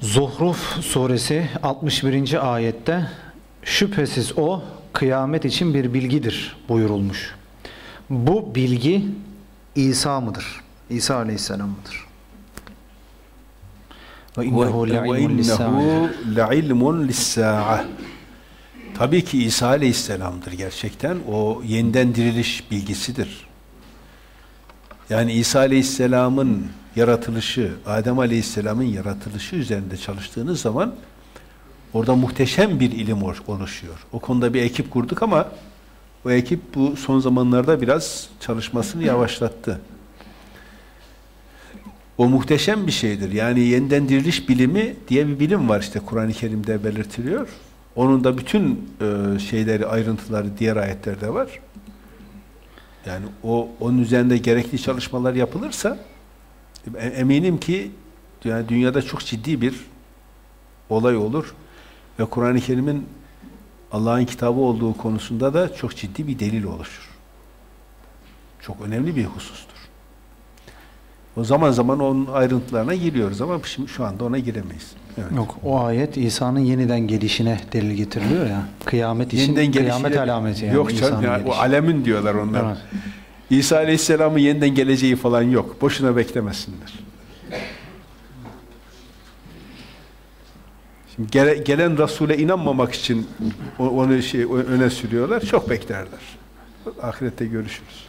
Zuhruf suresi 61. ayette şüphesiz o kıyamet için bir bilgidir buyurulmuş. Bu bilgi İsa mıdır? İsa aleyhisselam mıdır? Ve innehu le'ilmun lis-sa'ah. Tabii ki İsa Aleyhisselam'dır gerçekten. O yeniden diriliş bilgisidir. Yani İsa Aleyhisselam'ın yaratılışı, Adem Aleyhisselam'ın yaratılışı üzerinde çalıştığınız zaman orada muhteşem bir ilim ol- oluşuyor. O konuda bir ekip kurduk ama o ekip bu son zamanlarda biraz çalışmasını yavaşlattı. O muhteşem bir şeydir. Yani yeniden diriliş bilimi diye bir bilim var işte Kur'an-ı Kerim'de belirtiliyor. Onun da bütün e, şeyleri, ayrıntıları diğer ayetlerde var. Yani o onun üzerinde gerekli çalışmalar yapılırsa eminim ki yani dünyada çok ciddi bir olay olur ve Kur'an-ı Kerim'in Allah'ın kitabı olduğu konusunda da çok ciddi bir delil oluşur. Çok önemli bir husustur. O zaman zaman onun ayrıntılarına giriyoruz ama şimdi şu anda ona giremeyiz. Evet. Yok o ayet İsa'nın yeniden gelişine delil getiriliyor ya. Kıyamet için Yeniden kıyamet alameti yani. Yok canım ya, o alemin diyorlar onlar. Evet. İsa Aleyhisselam'ın yeniden geleceği falan yok. Boşuna beklemesinler. Şimdi gele- gelen Resul'e inanmamak için onu şey öne sürüyorlar. Çok beklerler. Ahirette görüşürüz.